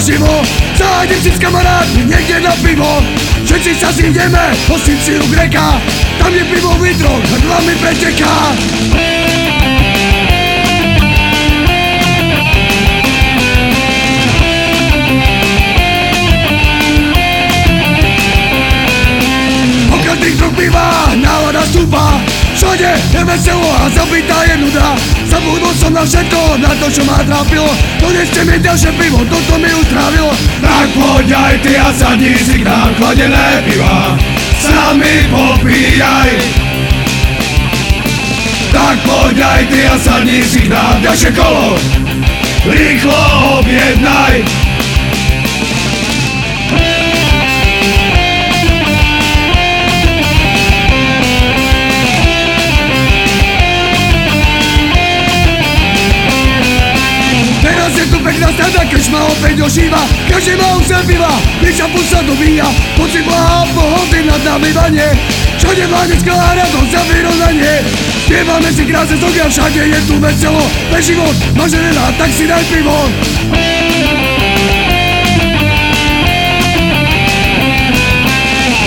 naživo Zájdem si s kamarátmi niekde na pivo. Všetci sa zídeme po Siciu Greka. Tam je pivo v litroch, dlami preteká troch piva nálada stúpa. Všade je veselo a zabitá je nuda Zabudol som na všetko, na to čo ma trápilo. Doneste mi ďalšie pivo, toto mi utrávilo. Tak poď aj ty a sadni si k nám chladené piva. S nami popíjaj. Tak poď aj ty a sadni si k nám ďalšie kolo. Rýchlo objednaj Teraz je tu pekná strada, keď ma opäť ožíva Každý má už piva, píša pusa dobíja Pocit boha a pohody nad nami vanie Všade mladecká a radosť za vyrovnanie. Spievame si krásne zogy a všade je tu veselo. Pre život, máš rád, tak si daj pivo.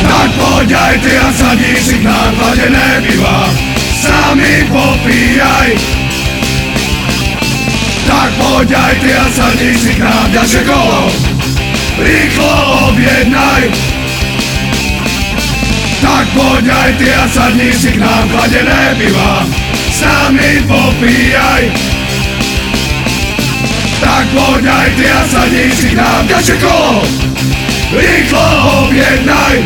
Tak poď aj ty a sadni si k nám chladené piva. S nami popíjaj Tak poď aj ty a sadni si k nám ďalšie kolo. Rýchlo objednaj. Tak poď aj ty a sadni si k nám chladené piva. S nami popíjaj. Tak poď aj ty a sadni si k nám ďalšie kolo. Rýchlo objednaj